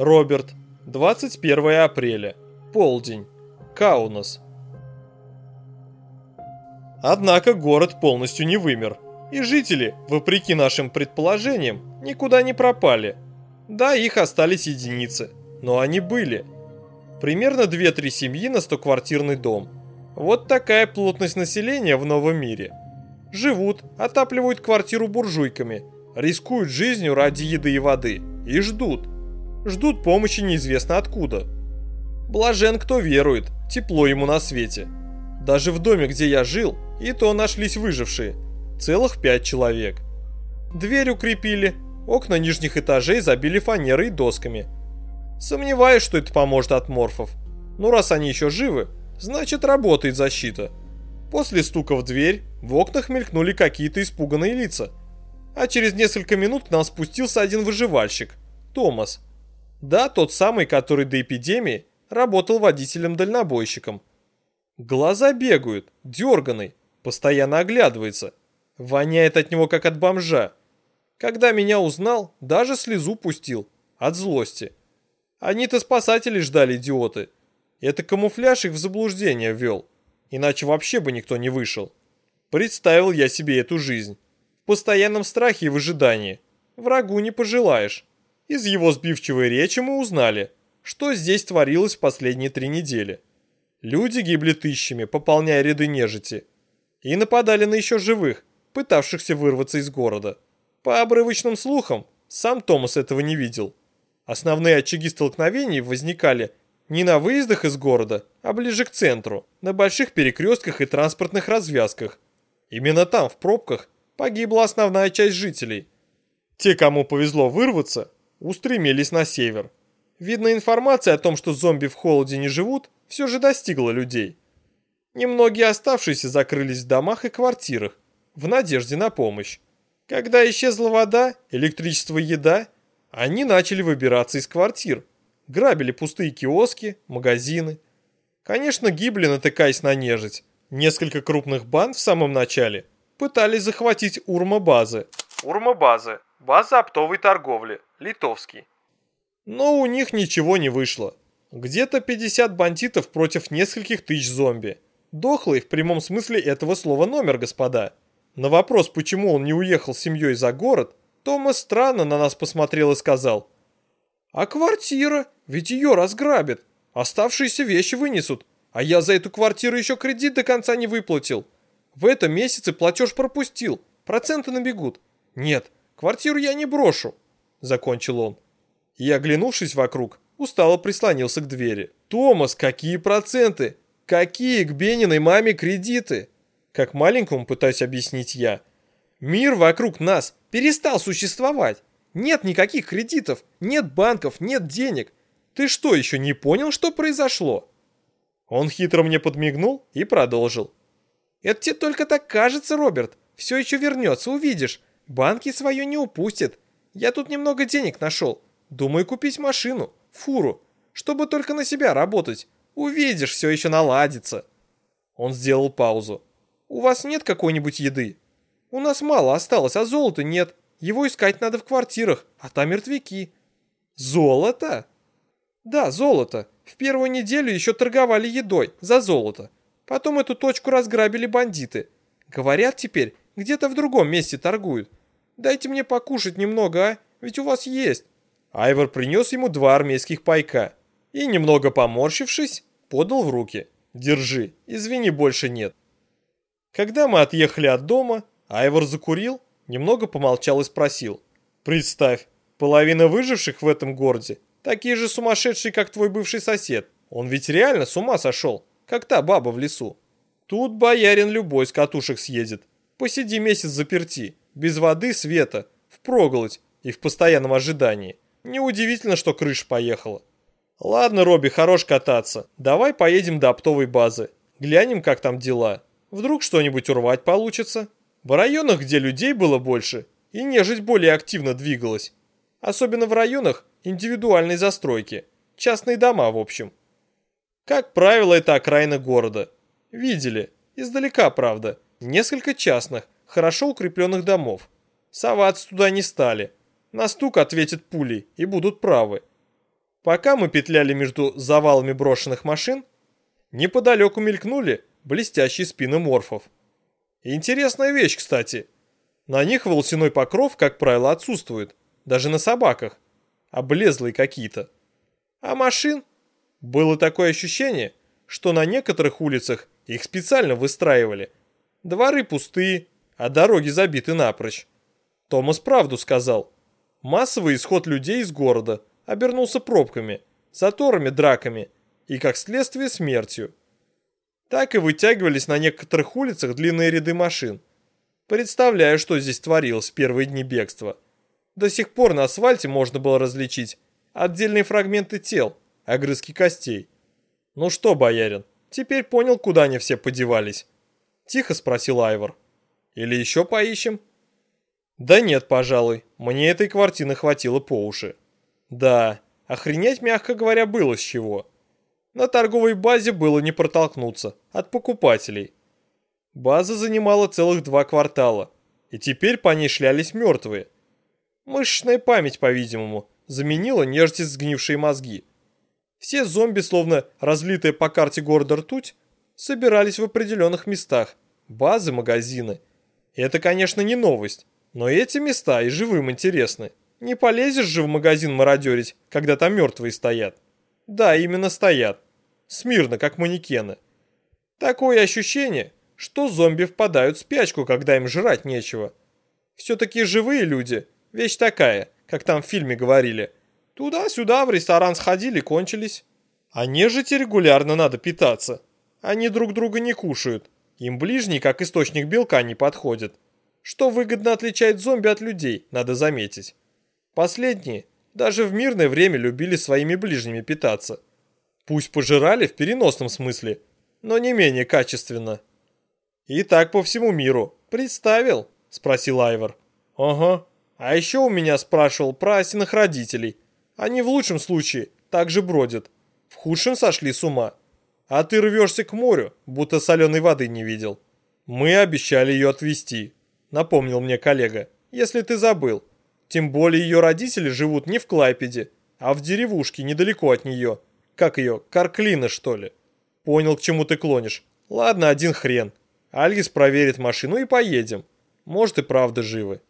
Роберт. 21 апреля. Полдень. Каунас. Однако город полностью не вымер. И жители, вопреки нашим предположениям, никуда не пропали. Да, их остались единицы, но они были. Примерно 2-3 семьи на 100-квартирный дом. Вот такая плотность населения в новом мире. Живут, отапливают квартиру буржуйками, рискуют жизнью ради еды и воды. И ждут. Ждут помощи неизвестно откуда. Блажен, кто верует, тепло ему на свете. Даже в доме, где я жил, и то нашлись выжившие – Целых пять человек. Дверь укрепили, окна нижних этажей забили фанерой и досками. Сомневаюсь, что это поможет от морфов. Но раз они еще живы, значит работает защита. После стука в дверь в окнах мелькнули какие-то испуганные лица. А через несколько минут к нам спустился один выживальщик, Томас. Да, тот самый, который до эпидемии работал водителем-дальнобойщиком. Глаза бегают, дерганый, постоянно оглядывается. Воняет от него, как от бомжа. Когда меня узнал, даже слезу пустил. От злости. Они-то спасатели ждали, идиоты. Это камуфляж их в заблуждение ввел. Иначе вообще бы никто не вышел. Представил я себе эту жизнь. В постоянном страхе и в ожидании. Врагу не пожелаешь. Из его сбивчивой речи мы узнали, что здесь творилось в последние три недели. Люди гибли тысячами, пополняя ряды нежити. И нападали на еще живых, пытавшихся вырваться из города. По обрывочным слухам, сам Томас этого не видел. Основные очаги столкновений возникали не на выездах из города, а ближе к центру, на больших перекрестках и транспортных развязках. Именно там, в пробках, погибла основная часть жителей. Те, кому повезло вырваться, устремились на север. Видно, информация о том, что зомби в холоде не живут, все же достигла людей. Немногие оставшиеся закрылись в домах и квартирах, в надежде на помощь. Когда исчезла вода, электричество и еда, они начали выбираться из квартир, грабили пустые киоски, магазины. Конечно, гибли, натыкаясь на нежить. Несколько крупных банд в самом начале пытались захватить Урма-базы. Урма-базы – база оптовой торговли, литовский. Но у них ничего не вышло. Где-то 50 бандитов против нескольких тысяч зомби. Дохлый в прямом смысле этого слова номер, господа. На вопрос, почему он не уехал с семьей за город, Томас странно на нас посмотрел и сказал. «А квартира? Ведь ее разграбят. Оставшиеся вещи вынесут. А я за эту квартиру еще кредит до конца не выплатил. В этом месяце платеж пропустил. Проценты набегут. Нет, квартиру я не брошу», — закончил он. И, оглянувшись вокруг, устало прислонился к двери. «Томас, какие проценты? Какие к Бениной маме кредиты?» Как маленькому пытаюсь объяснить я. Мир вокруг нас перестал существовать. Нет никаких кредитов, нет банков, нет денег. Ты что, еще не понял, что произошло? Он хитро мне подмигнул и продолжил. Это тебе только так кажется, Роберт. Все еще вернется, увидишь. Банки свое не упустят. Я тут немного денег нашел. Думаю купить машину, фуру, чтобы только на себя работать. Увидишь, все еще наладится. Он сделал паузу. У вас нет какой-нибудь еды? У нас мало осталось, а золота нет. Его искать надо в квартирах, а там мертвяки. Золото? Да, золото. В первую неделю еще торговали едой за золото. Потом эту точку разграбили бандиты. Говорят теперь, где-то в другом месте торгуют. Дайте мне покушать немного, а? Ведь у вас есть. Айвор принес ему два армейских пайка и, немного поморщившись, подал в руки. Держи, извини, больше нет. Когда мы отъехали от дома, Айвор закурил, немного помолчал и спросил. «Представь, половина выживших в этом городе такие же сумасшедшие, как твой бывший сосед. Он ведь реально с ума сошел, как та баба в лесу. Тут боярин любой с катушек съедет. Посиди месяц заперти, без воды, света, впроголодь и в постоянном ожидании. Неудивительно, что крыша поехала. Ладно, Робби, хорош кататься. Давай поедем до оптовой базы. Глянем, как там дела. Вдруг что-нибудь урвать получится. В районах, где людей было больше, и нежить более активно двигалась. Особенно в районах индивидуальной застройки. Частные дома, в общем. Как правило, это окраина города. Видели, издалека, правда, несколько частных, хорошо укрепленных домов. Соваться туда не стали. На стук ответят пулей и будут правы. Пока мы петляли между завалами брошенных машин, неподалеку мелькнули блестящие спины морфов. Интересная вещь, кстати. На них волосяной покров, как правило, отсутствует, даже на собаках. Облезлые какие-то. А машин? Было такое ощущение, что на некоторых улицах их специально выстраивали. Дворы пустые, а дороги забиты напрочь. Томас правду сказал. Массовый исход людей из города обернулся пробками, заторами, драками и, как следствие, смертью. Так и вытягивались на некоторых улицах длинные ряды машин. Представляю, что здесь творилось в первые дни бегства. До сих пор на асфальте можно было различить отдельные фрагменты тел, огрызки костей. Ну что, боярин, теперь понял, куда они все подевались? Тихо спросил Айвор. Или еще поищем? Да нет, пожалуй, мне этой квартиры хватило по уши. Да, охренеть, мягко говоря, было с чего. На торговой базе было не протолкнуться от покупателей. База занимала целых два квартала, и теперь по ней шлялись мертвые. Мышечная память, по-видимому, заменила нежити сгнившие мозги. Все зомби, словно разлитые по карте города ртуть, собирались в определенных местах, базы, магазины. Это, конечно, не новость, но эти места и живым интересны. Не полезешь же в магазин мародерить, когда там мертвые стоят. Да, именно стоят. Смирно, как манекены. Такое ощущение, что зомби впадают в спячку, когда им жрать нечего. Все-таки живые люди, вещь такая, как там в фильме говорили. Туда-сюда в ресторан сходили, кончились. А нежити регулярно надо питаться. Они друг друга не кушают. Им ближний, как источник белка, не подходит. Что выгодно отличает зомби от людей, надо заметить. Последние даже в мирное время любили своими ближними питаться. Пусть пожирали в переносном смысле, но не менее качественно. И так по всему миру. Представил? Спросил Айвор. Ага. А еще у меня спрашивал про Асиных родителей. Они в лучшем случае также бродят. В худшем сошли с ума. А ты рвешься к морю, будто соленой воды не видел. Мы обещали ее отвезти, напомнил мне коллега, если ты забыл. Тем более ее родители живут не в Клайпеде, а в деревушке недалеко от нее. Как ее, Карклина, что ли? Понял, к чему ты клонишь. Ладно, один хрен. Альгис проверит машину и поедем. Может и правда живы.